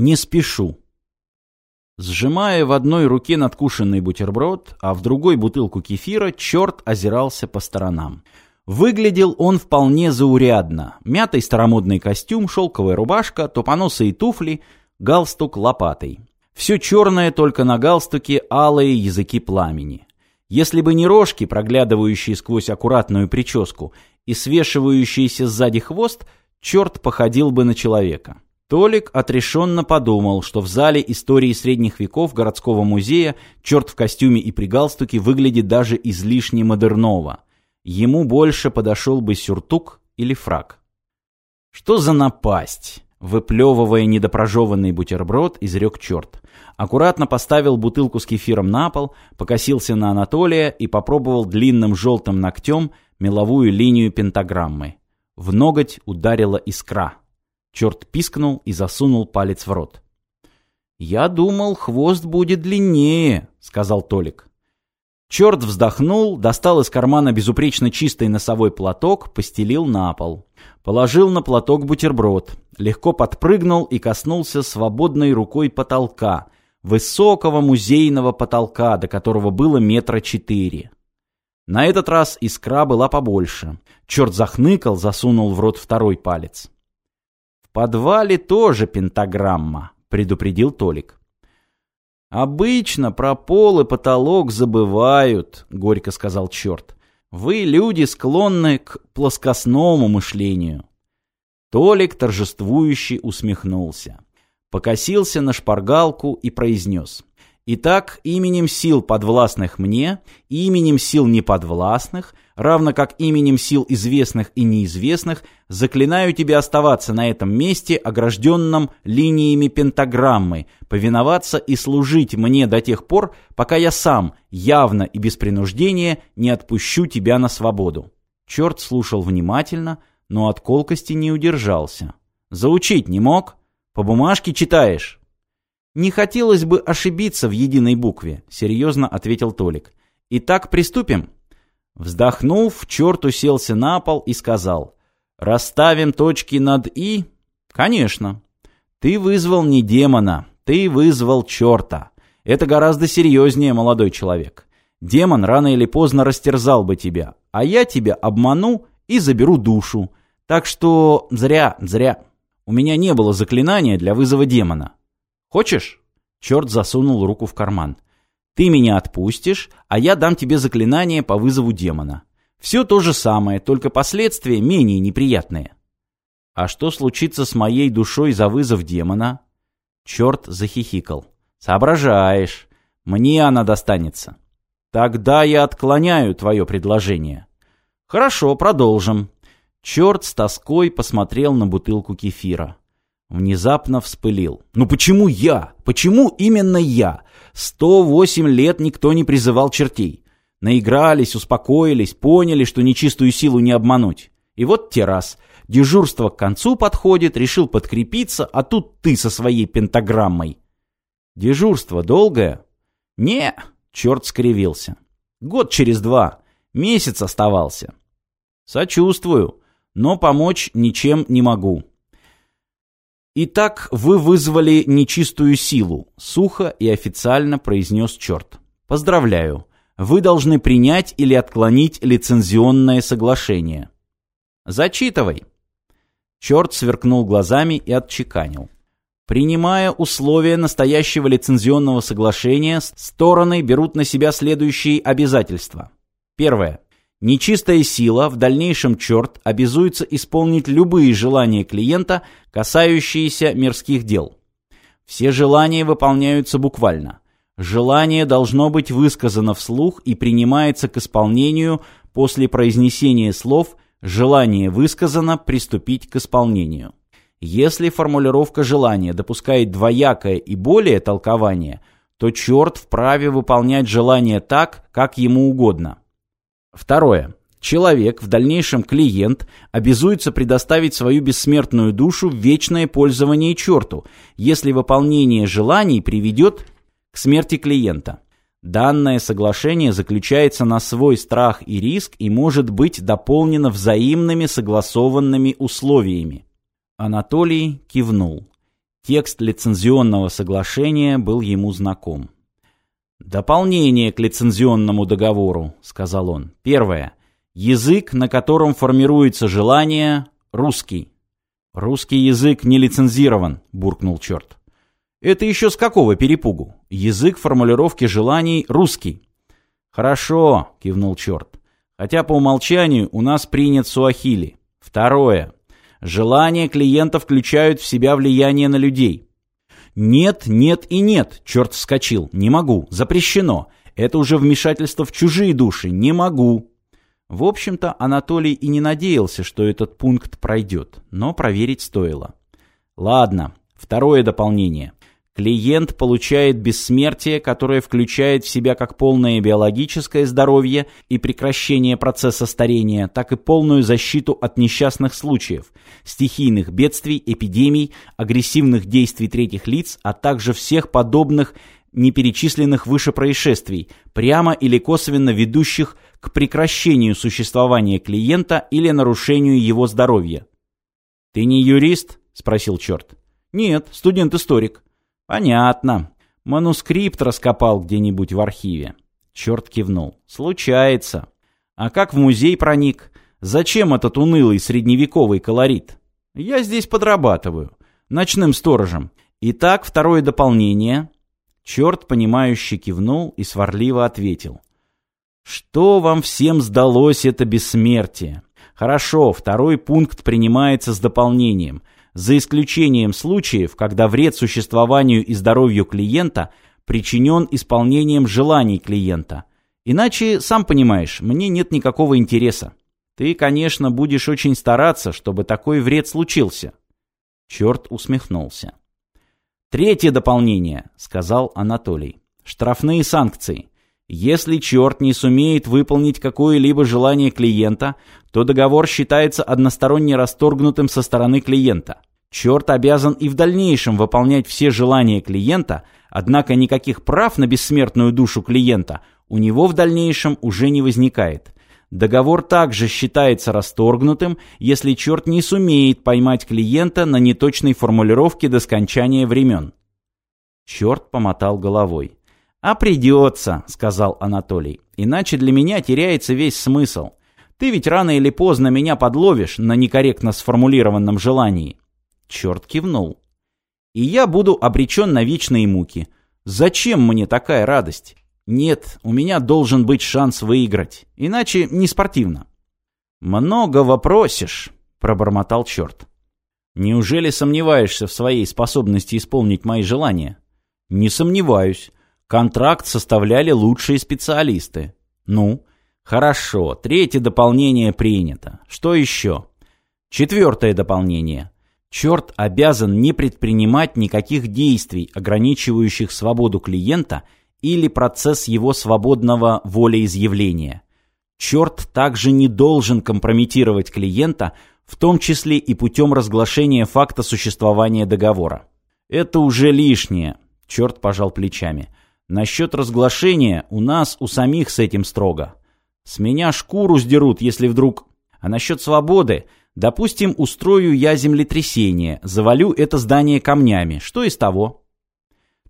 Не спешу. Сжимая в одной руке надкушенный бутерброд, а в другой бутылку кефира, черт озирался по сторонам. Выглядел он вполне заурядно. Мятый старомодный костюм, шелковая рубашка, тупоносые туфли, галстук лопатой. Все черное, только на галстуке алые языки пламени. Если бы не рожки, проглядывающие сквозь аккуратную прическу, и свешивающийся сзади хвост, черт походил бы на человека. Толик отрешенно подумал, что в зале истории средних веков городского музея черт в костюме и при галстуке выглядит даже излишне модерново. Ему больше подошел бы сюртук или фраг. Что за напасть? Выплевывая недопрожеванный бутерброд, изрек черт. Аккуратно поставил бутылку с кефиром на пол, покосился на Анатолия и попробовал длинным желтым ногтем меловую линию пентаграммы. В ноготь ударила искра. Черт пискнул и засунул палец в рот. «Я думал, хвост будет длиннее», — сказал Толик. Черт вздохнул, достал из кармана безупречно чистый носовой платок, постелил на пол. Положил на платок бутерброд, легко подпрыгнул и коснулся свободной рукой потолка, высокого музейного потолка, до которого было метра четыре. На этот раз искра была побольше. Черт захныкал, засунул в рот второй палец. «В подвале тоже пентаграмма», — предупредил Толик. «Обычно про пол и потолок забывают», — горько сказал черт. «Вы, люди, склонны к плоскостному мышлению». Толик торжествующе усмехнулся. Покосился на шпаргалку и произнес. Итак, именем сил подвластных мне, именем сил неподвластных, равно как именем сил известных и неизвестных, заклинаю тебя оставаться на этом месте, огражденном линиями пентаграммы, повиноваться и служить мне до тех пор, пока я сам, явно и без принуждения, не отпущу тебя на свободу. Черт слушал внимательно, но от колкости не удержался. Заучить не мог? По бумажке читаешь? «Не хотелось бы ошибиться в единой букве», — серьезно ответил Толик. «Итак, приступим?» Вздохнув, черт уселся на пол и сказал. «Расставим точки над «и»?» «Конечно. Ты вызвал не демона, ты вызвал черта. Это гораздо серьезнее, молодой человек. Демон рано или поздно растерзал бы тебя, а я тебя обману и заберу душу. Так что зря, зря. У меня не было заклинания для вызова демона. Хочешь?» Черт засунул руку в карман. «Ты меня отпустишь, а я дам тебе заклинание по вызову демона. Все то же самое, только последствия менее неприятные». «А что случится с моей душой за вызов демона?» Черт захихикал. «Соображаешь. Мне она достанется». «Тогда я отклоняю твое предложение». «Хорошо, продолжим». Черт с тоской посмотрел на бутылку кефира. Внезапно вспылил. «Ну почему я? Почему именно я? Сто восемь лет никто не призывал чертей. Наигрались, успокоились, поняли, что нечистую силу не обмануть. И вот те раз. Дежурство к концу подходит, решил подкрепиться, а тут ты со своей пентаграммой. Дежурство долгое? Не, черт скривился. Год через два. Месяц оставался. Сочувствую, но помочь ничем не могу. «Итак, вы вызвали нечистую силу», — сухо и официально произнес черт. «Поздравляю. Вы должны принять или отклонить лицензионное соглашение». «Зачитывай». Черт сверкнул глазами и отчеканил. Принимая условия настоящего лицензионного соглашения, стороны берут на себя следующие обязательства. Первое. Нечистая сила, в дальнейшем черт, обязуется исполнить любые желания клиента, касающиеся мирских дел. Все желания выполняются буквально. Желание должно быть высказано вслух и принимается к исполнению после произнесения слов «желание высказано, приступить к исполнению». Если формулировка желания допускает двоякое и более толкование, то черт вправе выполнять желание так, как ему угодно. Второе. Человек, в дальнейшем клиент, обязуется предоставить свою бессмертную душу в вечное пользование черту, если выполнение желаний приведет к смерти клиента. Данное соглашение заключается на свой страх и риск и может быть дополнено взаимными согласованными условиями. Анатолий кивнул. Текст лицензионного соглашения был ему знаком. «Дополнение к лицензионному договору», — сказал он. Первое. Язык, на котором формируется желание, русский. «Русский язык не лицензирован», — буркнул черт. «Это еще с какого перепугу? Язык формулировки желаний русский». «Хорошо», — кивнул черт. «Хотя по умолчанию у нас принят суахили. Второе. Желания клиента включают в себя влияние на людей. «Нет, нет и нет!» — черт вскочил. «Не могу! Запрещено! Это уже вмешательство в чужие души! Не могу!» В общем-то, Анатолий и не надеялся, что этот пункт пройдет, но проверить стоило. Ладно, второе дополнение. Клиент получает бессмертие, которое включает в себя как полное биологическое здоровье и прекращение процесса старения, так и полную защиту от несчастных случаев, стихийных бедствий, эпидемий, агрессивных действий третьих лиц, а также всех подобных неперечисленных выше происшествий, прямо или косвенно ведущих к прекращению существования клиента или нарушению его здоровья. «Ты не юрист?» – спросил черт. «Нет, студент-историк». «Понятно. Манускрипт раскопал где-нибудь в архиве». Черт кивнул. «Случается. А как в музей проник? Зачем этот унылый средневековый колорит? Я здесь подрабатываю. Ночным сторожем. Итак, второе дополнение». Черт, понимающе кивнул и сварливо ответил. «Что вам всем сдалось это бессмертие? Хорошо, второй пункт принимается с дополнением за исключением случаев, когда вред существованию и здоровью клиента причинен исполнением желаний клиента. Иначе, сам понимаешь, мне нет никакого интереса. Ты, конечно, будешь очень стараться, чтобы такой вред случился. Черт усмехнулся. Третье дополнение, сказал Анатолий. Штрафные санкции. Если черт не сумеет выполнить какое-либо желание клиента, то договор считается односторонне расторгнутым со стороны клиента. Черт обязан и в дальнейшем выполнять все желания клиента, однако никаких прав на бессмертную душу клиента у него в дальнейшем уже не возникает. Договор также считается расторгнутым, если черт не сумеет поймать клиента на неточной формулировке до скончания времен. Черт помотал головой. «А придется», — сказал Анатолий, — «иначе для меня теряется весь смысл. Ты ведь рано или поздно меня подловишь на некорректно сформулированном желании». Черт кивнул. «И я буду обречен на вечные муки. Зачем мне такая радость? Нет, у меня должен быть шанс выиграть, иначе не спортивно». «Много вопросишь», — пробормотал черт. «Неужели сомневаешься в своей способности исполнить мои желания?» «Не сомневаюсь. Контракт составляли лучшие специалисты. Ну, хорошо, третье дополнение принято. Что еще? Четвертое дополнение. Черт обязан не предпринимать никаких действий, ограничивающих свободу клиента или процесс его свободного волеизъявления. Черт также не должен компрометировать клиента, в том числе и путем разглашения факта существования договора. Это уже лишнее, черт пожал плечами. Насчет разглашения у нас у самих с этим строго. С меня шкуру сдерут, если вдруг... А насчет свободы, допустим, устрою я землетрясение, завалю это здание камнями. Что из того?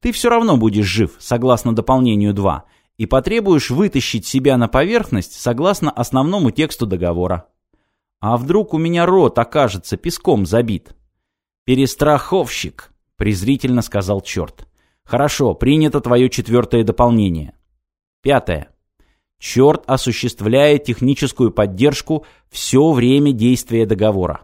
Ты все равно будешь жив, согласно дополнению 2, и потребуешь вытащить себя на поверхность, согласно основному тексту договора. А вдруг у меня рот окажется песком забит? «Перестраховщик», — презрительно сказал черт. Хорошо, принято твое четвертое дополнение. Пятое. Черт осуществляет техническую поддержку все время действия договора.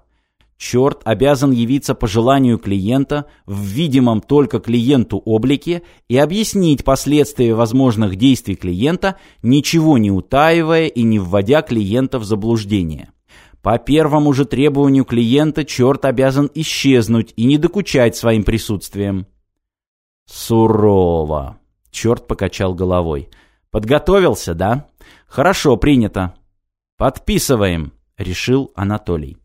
Черт обязан явиться по желанию клиента в видимом только клиенту облике и объяснить последствия возможных действий клиента, ничего не утаивая и не вводя клиента в заблуждение. По первому же требованию клиента черт обязан исчезнуть и не докучать своим присутствием. Сурово. Черт покачал головой. Подготовился, да? Хорошо, принято. Подписываем, решил Анатолий.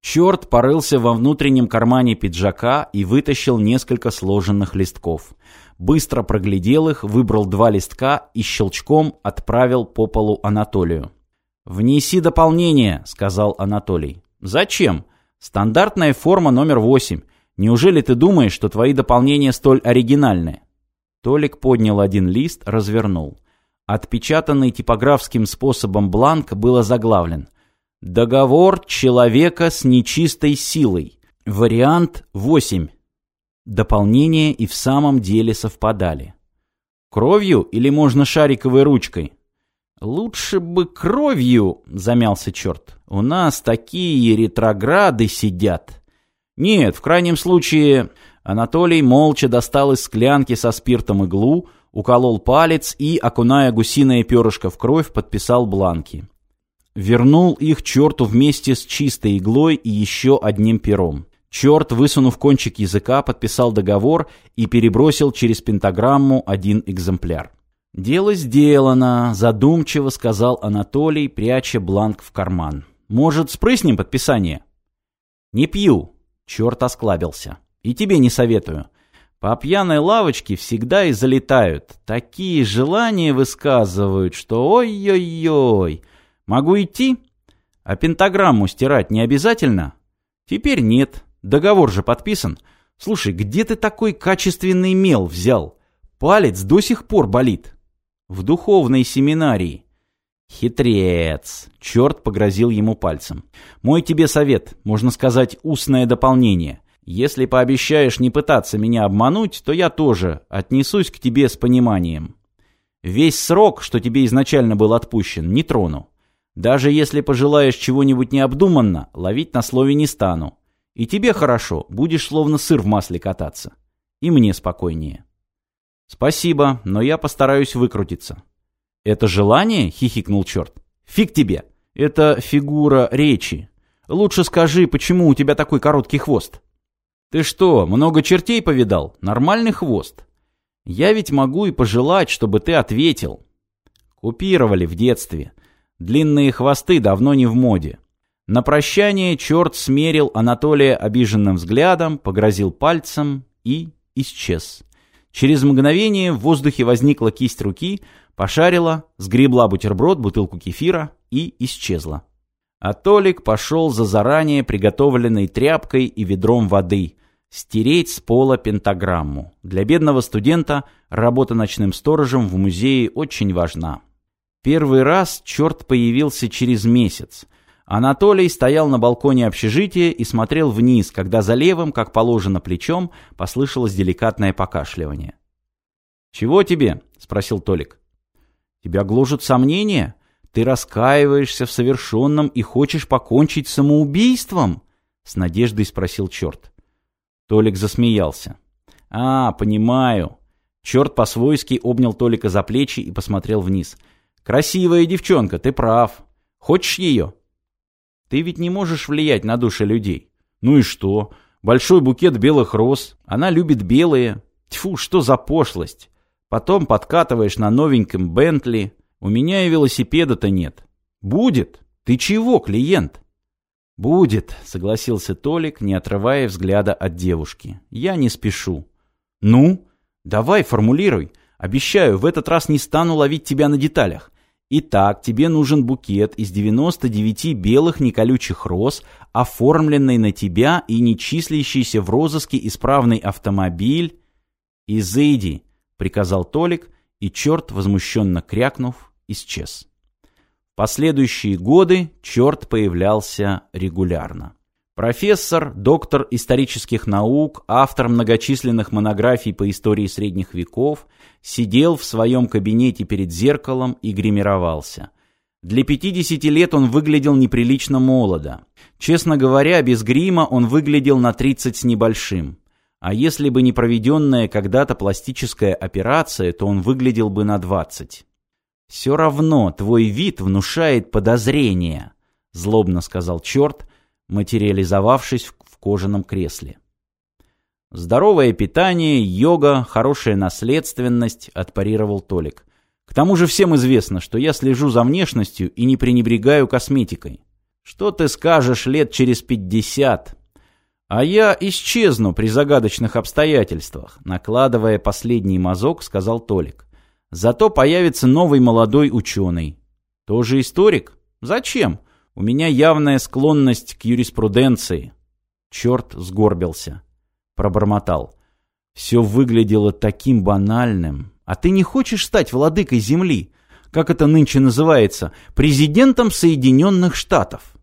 Черт порылся во внутреннем кармане пиджака и вытащил несколько сложенных листков. Быстро проглядел их, выбрал два листка и щелчком отправил по полу Анатолию. «Внеси дополнение», — сказал Анатолий. «Зачем? Стандартная форма номер восемь. Неужели ты думаешь, что твои дополнения столь оригинальны?» Толик поднял один лист, развернул. Отпечатанный типографским способом бланк был заглавлен «Договор человека с нечистой силой». Вариант 8. Дополнения и в самом деле совпадали. Кровью или можно шариковой ручкой? Лучше бы кровью, замялся черт. У нас такие ретрограды сидят. Нет, в крайнем случае... Анатолий молча достал из склянки со спиртом иглу, уколол палец и, окуная гусиное перышко в кровь, подписал бланки. Вернул их черту вместе с чистой иглой и еще одним пером. Черт, высунув кончик языка, подписал договор и перебросил через пентаграмму один экземпляр. «Дело сделано», — задумчиво сказал Анатолий, пряча бланк в карман. «Может, спрыснем подписание?» «Не пью», — черт осклабился. «И тебе не советую. По пьяной лавочке всегда и залетают. Такие желания высказывают, что ой-ой-ой. Могу идти? А пентаграмму стирать не обязательно? Теперь нет. Договор же подписан. Слушай, где ты такой качественный мел взял? Палец до сих пор болит. В духовной семинарии. Хитрец. Черт погрозил ему пальцем. Мой тебе совет, можно сказать, устное дополнение. Если пообещаешь не пытаться меня обмануть, то я тоже отнесусь к тебе с пониманием. Весь срок, что тебе изначально был отпущен, не трону. Даже если пожелаешь чего-нибудь необдуманно, ловить на слове не стану. И тебе хорошо, будешь словно сыр в масле кататься. И мне спокойнее. Спасибо, но я постараюсь выкрутиться. Это желание? Хихикнул черт. Фиг тебе. Это фигура речи. Лучше скажи, почему у тебя такой короткий хвост? Ты что, много чертей повидал? Нормальный хвост. Я ведь могу и пожелать, чтобы ты ответил. Купировали в детстве. Длинные хвосты давно не в моде. На прощание черт смерил Анатолия обиженным взглядом, погрозил пальцем и исчез. Через мгновение в воздухе возникла кисть руки, пошарила, сгребла бутерброд, бутылку кефира и исчезла. А Толик пошел за заранее приготовленной тряпкой и ведром воды, стереть с пола пентаграмму. Для бедного студента работа ночным сторожем в музее очень важна. Первый раз черт появился через месяц. Анатолий стоял на балконе общежития и смотрел вниз, когда за левым, как положено плечом, послышалось деликатное покашливание. «Чего тебе?» — спросил Толик. «Тебя гложут сомнения? Ты раскаиваешься в совершенном и хочешь покончить самоубийством?» — с надеждой спросил черт. Толик засмеялся. «А, понимаю». Черт по-свойски обнял Толика за плечи и посмотрел вниз. «Красивая девчонка, ты прав. Хочешь ее?» «Ты ведь не можешь влиять на души людей». «Ну и что? Большой букет белых роз. Она любит белые. Тьфу, что за пошлость. Потом подкатываешь на новеньком Бентли. У меня и велосипеда-то нет». «Будет. Ты чего, клиент?» «Будет», — согласился Толик, не отрывая взгляда от девушки. «Я не спешу». «Ну? Давай, формулируй. Обещаю, в этот раз не стану ловить тебя на деталях. Итак, тебе нужен букет из 99 белых неколючих роз, оформленный на тебя и не числящийся в розыске исправный автомобиль. «Изыди», — приказал Толик, и черт, возмущенно крякнув, исчез последующие годы черт появлялся регулярно. Профессор, доктор исторических наук, автор многочисленных монографий по истории средних веков, сидел в своем кабинете перед зеркалом и гримировался. Для 50 лет он выглядел неприлично молодо. Честно говоря, без грима он выглядел на 30 с небольшим. А если бы не проведенная когда-то пластическая операция, то он выглядел бы на 20. «Все равно твой вид внушает подозрение», — злобно сказал черт, материализовавшись в кожаном кресле. «Здоровое питание, йога, хорошая наследственность», — отпарировал Толик. «К тому же всем известно, что я слежу за внешностью и не пренебрегаю косметикой. Что ты скажешь лет через пятьдесят?» «А я исчезну при загадочных обстоятельствах», — накладывая последний мазок, сказал Толик. Зато появится новый молодой ученый. Тоже историк? Зачем? У меня явная склонность к юриспруденции. Черт сгорбился. пробормотал. Все выглядело таким банальным. А ты не хочешь стать владыкой Земли? Как это нынче называется? Президентом Соединенных Штатов?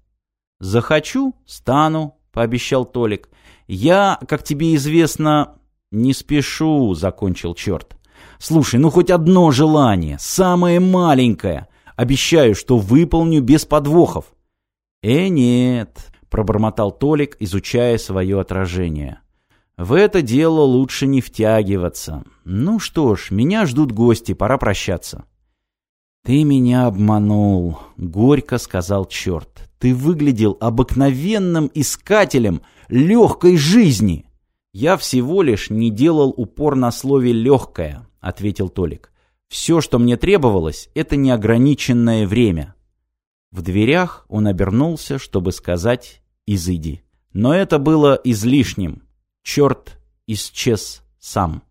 Захочу — стану, — пообещал Толик. Я, как тебе известно... Не спешу, — закончил черт. Слушай, ну хоть одно желание, самое маленькое. Обещаю, что выполню без подвохов. Э, нет, — пробормотал Толик, изучая свое отражение. В это дело лучше не втягиваться. Ну что ж, меня ждут гости, пора прощаться. «Ты меня обманул», — горько сказал черт. «Ты выглядел обыкновенным искателем легкой жизни». «Я всего лишь не делал упор на слове «легкое», — ответил Толик. «Все, что мне требовалось, это неограниченное время». В дверях он обернулся, чтобы сказать «изыди». Но это было излишним черт исчез сам.